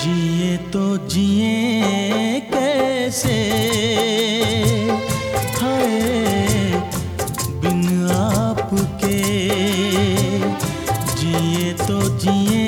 जिए तो जिए कैसे? हाय बिन आपके। जिए तो जिए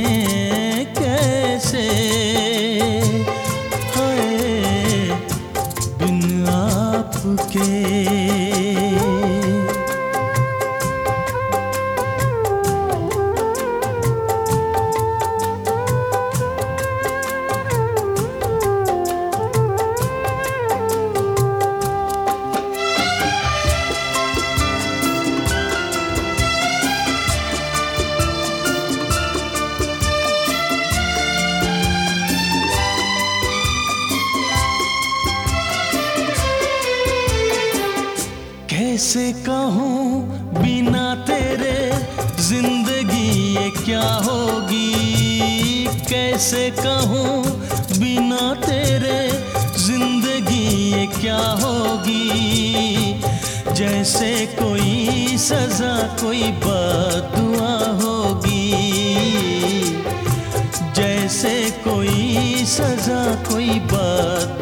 कैसे कहूँ बिना तेरे ज़िंदगी ये क्या होगी? कैसे कहूँ बिना तेरे ज़िंदगी ये क्या होगी? जैसे कोई सजा, कोई बात बदुआ होगी। जैसे कोई सजा, कोई बदुआ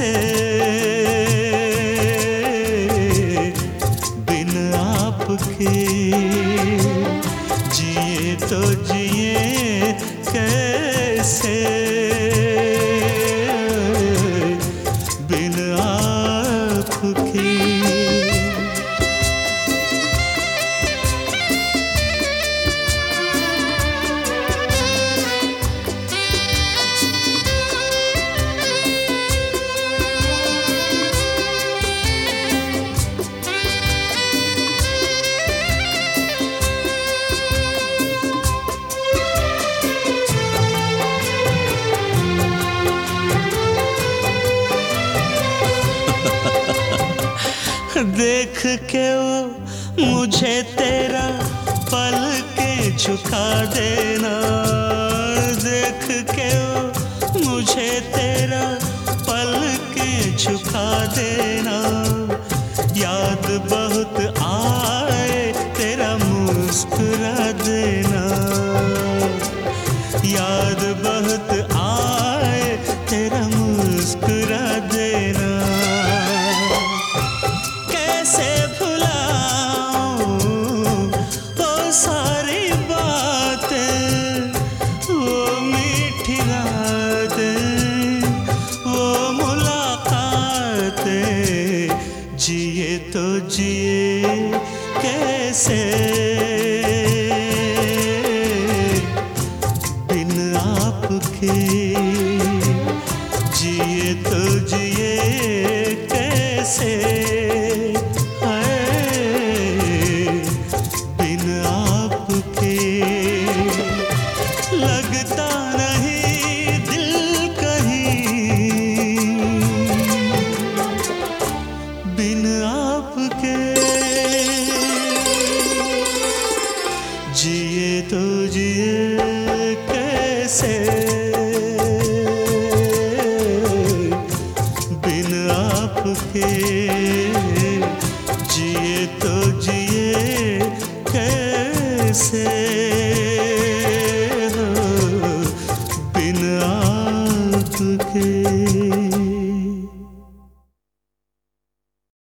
कैसे देख के वो मुझे तेरा पल के झुका देना। देख के वो मुझे तेरा पल के झुका देना। याद बहुत आए जिए तो जिए कैसे? बिन आपके जिए तो जिए कैसे?